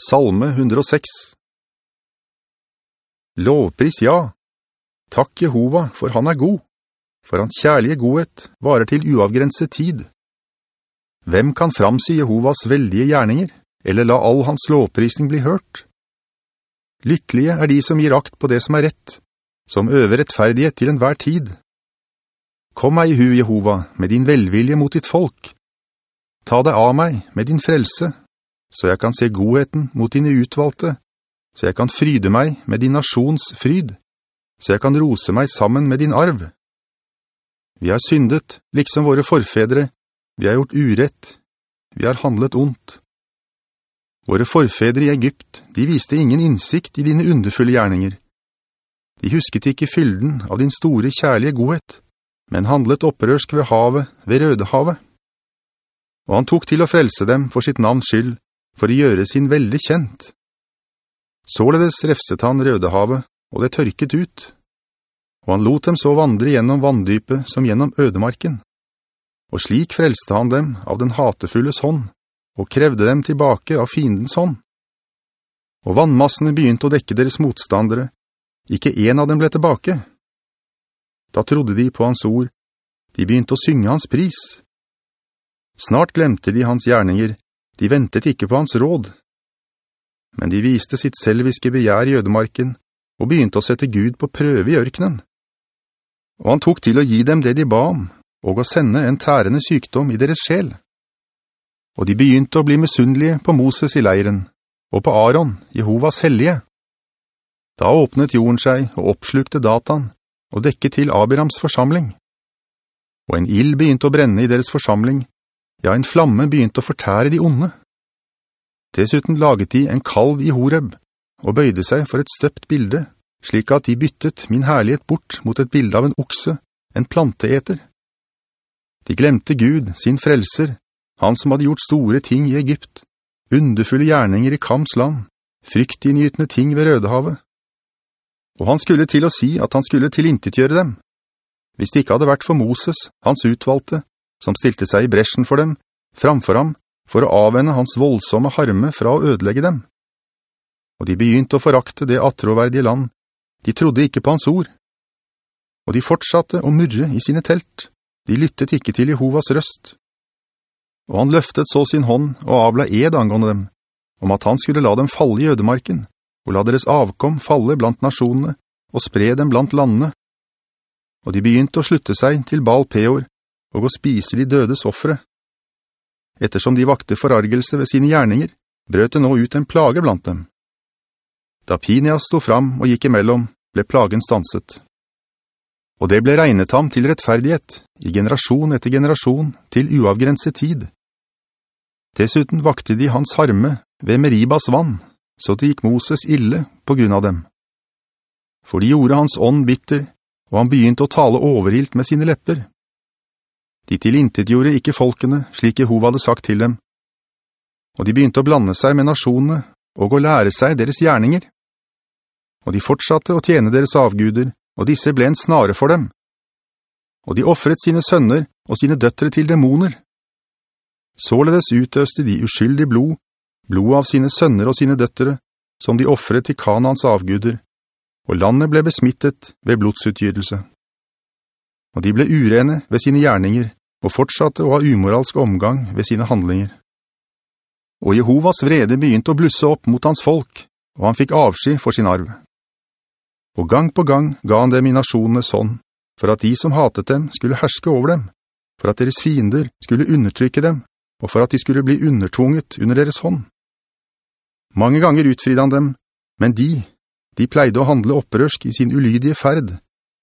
Salme 106 Lovpris ja. Takk Jehova, for han er god, for hans kjærlige godhet varer til uavgrenset tid. Hvem kan framsi Jehovas veldige gjerninger, eller la all hans lovprisning bli hørt? Lykkelige er de som gir akt på det som er rett, som øver rettferdighet til enhver tid. Kom meg i hu, Jehova, med din velvilje mot ditt folk. Ta deg av meg med din frelse, så jeg kan se godheten mot dine utvalgte, så jeg kan fryde meg med din nasjons fryd, så jeg kan rose meg sammen med din arv. Vi har syndet, liksom våre forfedre, vi har gjort urett, vi har handlet ondt. Våre forfedre i Egypt, de viste ingen innsikt i dine underfulle gjerninger. De husket ikke fylden av din store kjærlige godhet, men handlet opprørsk ved havet, ved Rødehavet. Og han tok til å frelse dem for sitt navns skyld, for å gjøre sin veldig kjent. Således refset han Rødehavet, og det tørket ut. Og han lot dem så vandre gjennom vanndypet som gjennom ødemarken. Og slik frelste han dem av den hatefulles hånd, og krevde dem tilbake av fiendens hånd. Og vannmassene begynte å dekke deres motstandere. Ikke en av dem ble tilbake. Da trodde de på hans ord. De begynte å synge hans pris. Snart glemte de hans gjerninger, de ventet ikke på hans råd. Men de viste sitt selviske begjær i ødemarken, og begynte å sette Gud på prøve i ørkenen. Og han tok til å gi dem det de ba om, og å sende en tærende sykdom i deres sjel. Og de begynte å bli misundelige på Moses i leiren, og på Aaron, Jehovas hellige. Da åpnet jorden seg og oppslukte datan, og dekket til Abirams forsamling. Og en ild begynte å brenne i deres forsamling, ja, en flamme begynte å fortære de onde. Dessuten laget de en kalv i Horeb, og bøyde seg for et støpt bilde, slik at de byttet min herlighet bort mot et bilde av en okse, en planteeter. De glemte Gud, sin frelser, han som hadde gjort store ting i Egypt, underfulle gjerninger i Kams land, fryktinngytende ting ved Rødehavet. Og han skulle til å si at han skulle tilintetgjøre dem. Hvis det ikke hadde vært for Moses, hans utvalgte, som stilte seg i bresjen for dem, framfor ham, for å avvende hans voldsomme harme fra å ødelegge dem. Og de begynte å forakte det atroverdige land, de trodde ikke på hans ord. Og de fortsatte å murre i sine telt, de lyttet ikke til Jehovas røst. Og han løftet så sin hånd og avla ed angående dem, om at han skulle la dem falle i ødemarken, og la deres avkom falle blant nasjonene, og spre dem blant landene. Og de begynte å slutte seg til Baal Peor, og å spise de dødes offre. Ettersom de vakte forargelse ved sine gjerninger, brøt det nå ut en plage blant dem. Da Pinias stod fram og gikk imellom, ble plagen stanset. Og det ble regnet ham til rettferdighet, i generasjon etter generasjon, til uavgrenset tid. Dessuten vakte de hans harme ved Meribas vann, så det gikk Moses ille på grunn av dem. For de gjorde hans ånd bitter, og han begynte å tale overhilt med sine lepper. De tilintetgjorde ikke folkene, slik Jehova hadde sagt til dem. Og de begynte å blande seg med nasjonene, og å lære seg deres gjerninger. Og de fortsatte å tjene deres avguder, og disse ble en snare for dem. Og de offret sine sønner og sine døttere til dæmoner. Således utøste de uskyldig blod, blod av sine sønner og sine døttere, som de offret til Kanans avguder, og landet ble besmittet ved blodsutgytelse. Og de ble urene ved sine gjerninger, og fortsatte å ha umoralsk omgang ved sine handlinger. Og Jehovas vrede begynte å blusse opp mot hans folk, og han fikk avsky for sin arv. Og gang på gang ga han dem i nasjonene sånn, for at de som hatet dem skulle herske over dem, for at deres fiender skulle undertrykke dem, og for at de skulle bli undertvunget under deres hånd. Mange ganger utfridde han dem, men de, de pleide å handle opprørsk i sin ulydige ferd,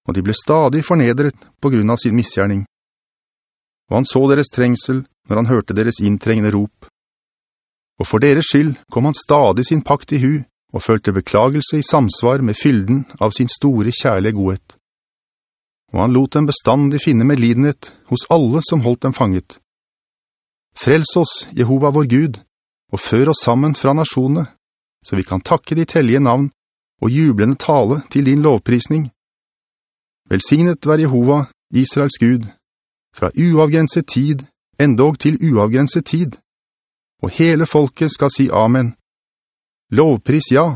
og de ble stadig fornedret på grunn av sin misgjerning og han så deres trengsel når han hørte deres inntrengende rop. Og for deres skyld kom han stadig sin pakt i hu, og følte beklagelse i samsvar med fylden av sin store kjærlige godhet. Og han lot dem bestandig finne med lidenhet hos alle som holdt dem fanget. Frels oss, Jehova vår Gud, og før oss sammen fra nasjonene, så vi kan takke ditt hellige navn og jublende tale til din lovprisning. Velsignet vær Jehova, Israels Gud, fra uavgrenset tid, endog til uavgrenset tid. Og hele folket skal si Amen. Lovpris ja,